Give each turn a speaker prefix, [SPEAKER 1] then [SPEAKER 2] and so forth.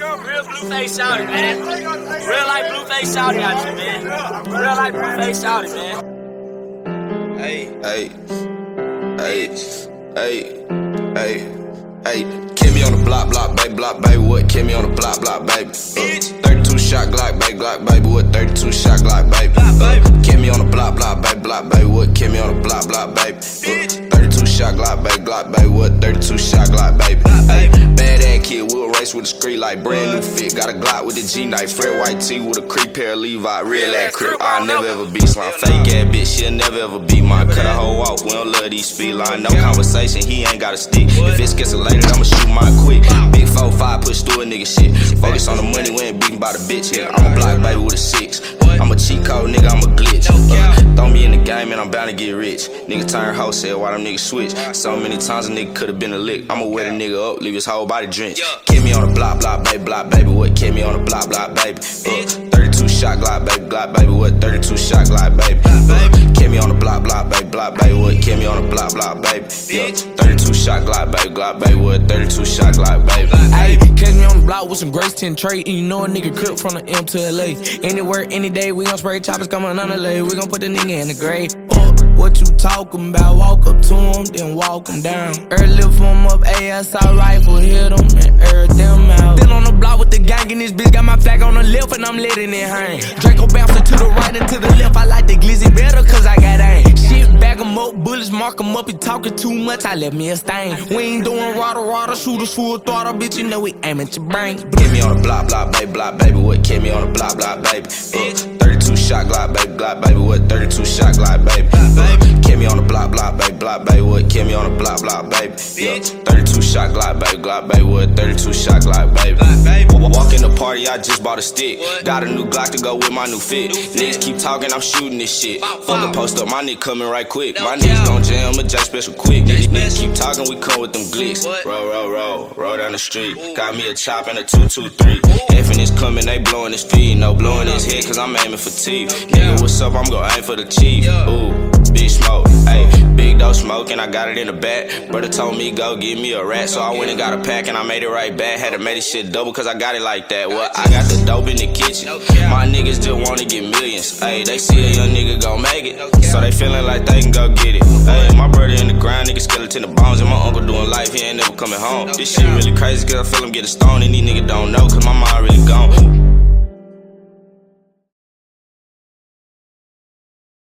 [SPEAKER 1] Real blueface shouty, man. Real life blueface shouty out here, man. Real life blueface shouty, man.
[SPEAKER 2] Hey, hey, hey, hey, hey, hey. Kill me on the block, block, baby, block, baby. What? Kill me on the block, block, baby. Uh, 32 shot Glock, baby, Glock, baby. What? 32 shot Glock, baby. Uh, kill me on the block, block, baby, block, baby. What? Kill me on the block, block, baby. 32 shot Glock, baby, Glock, baby. What? 32 shot Glock, baby. Hey, bad ass kid, we'll race with the street like brand new fit. Got a Glock with the G knife, Fred white tee with a creep pair of Levi, real ass crib. I'll never ever be slime, fake ass bitch, she'll never ever be mine. Cut a hoe off, we don't love these speed line. No conversation, he ain't got a stick. If it's escalated, I'ma shoot mine quick. Big 4-5, push through a nigga shit. Focus on the money, we ain't beating by the bitch here. I'm a block baby with a six. Cheat code, nigga, I'm a glitch. Uh, throw me in the game and I'm bound to get rich. Nigga turn wholesale while them niggas switch. So many times a nigga could've been a lick. I'ma wet a nigga up, leave his whole body drenched. Kill me on the block, block, baby, block, baby. What? Kill me on the block, block, baby. Uh, 32 shot Glock, baby, Glock, baby. What? 32 shot Glock, baby. Uh, kill me on the block, block, baby, block, baby. What? Kill me on the block, block, baby. Yeah, 32 shot Glock, baby, Glock, baby. What? 32 shot Glock, baby.
[SPEAKER 3] Block with some Grace 10 tray, and you know a nigga crip from the M to LA. Anywhere, any day, we gon' spray choppers coming on the lay. We gon' put the nigga in the grave. What you talking about? Walk up to him, then walk him down. Early lift up, ASI rifle, hit him, and air them out. Then on the block with the gang, and this bitch got my flag on the left, and I'm letting it hang. Draco bouncing to the right and to the left. I up. Talking too much, I left me a stain. We ain't doing rada rada, shooters full throttle, bitch. You know we aim at your brain.
[SPEAKER 2] Kill me on the block, block, baby, block, baby. What? Kill me on the block, block, baby. Uh, 32 shot Glock, baby, Glock, baby. What? 32 shot Glock, baby. Block, baby. What? Kill me on the block, block, baby. Yeah, 32 shot Glock, baby, Glock, baby. What? 32 shot Glock, baby. Walk in the party, I just bought a stick. Got a new Glock to go with my new fit. Niggas keep talking, I'm shooting this shit. Fuck the post up, my nigga coming right quick. My niggas gon' jam a jack special quick. Niggas keep talking, we come with them glicks. Roll, roll, roll, roll down the street. Got me a chop and a 223. Effing is coming, they blowing his feet. No blowing his head, cause I'm aiming for teeth. Nigga, what's up? I'm gon' aim for the chief. Ooh, big smoke. Ayy, big dope smoke, and I got it in the back. Brother told me go give me a rat, so I went and got a pack and I made it right back. Had to make this shit double, cause I got it like that. Well, I got the dope in the kitchen. My niggas just wanna get millions. Ayy, they see a young nigga gon' make it, so they feeling like they can go get it. Ayy, my brother in the ground, nigga skeleton the bones, and my uncle doing life, he ain't never coming home. This shit really crazy, cause I feel him getting stoned, and these niggas don't know, cause my mind really gone.